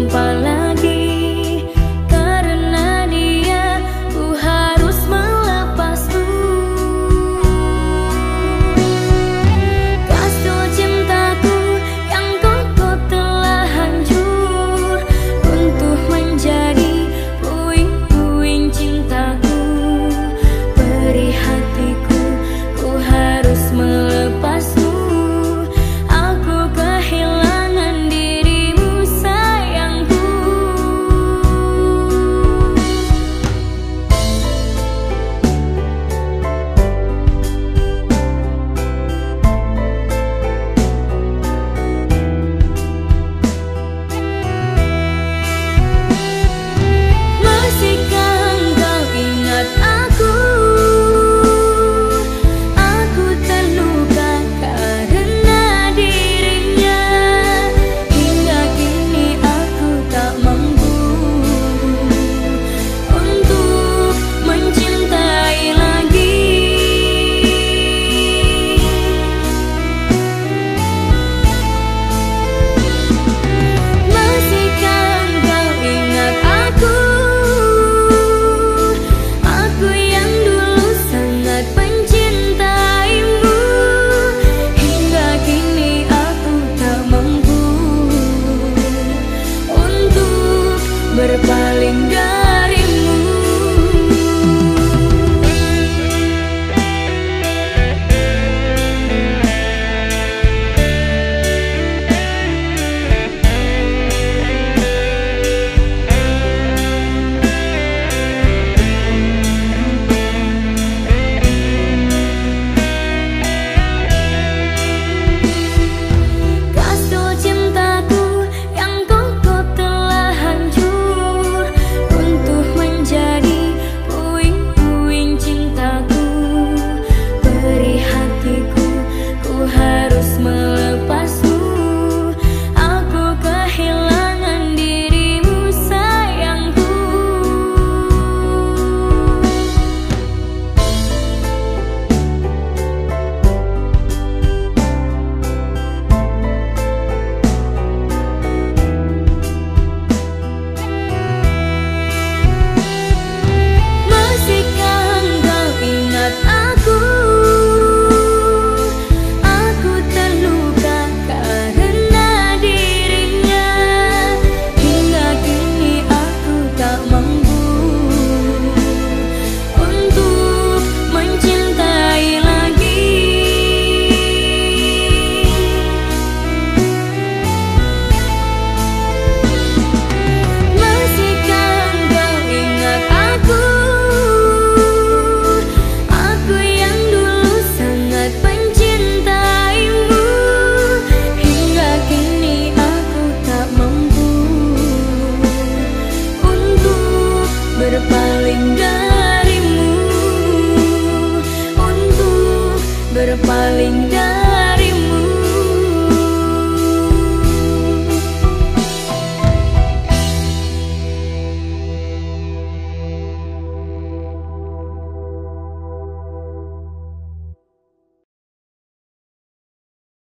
pala berpaling menjadi darling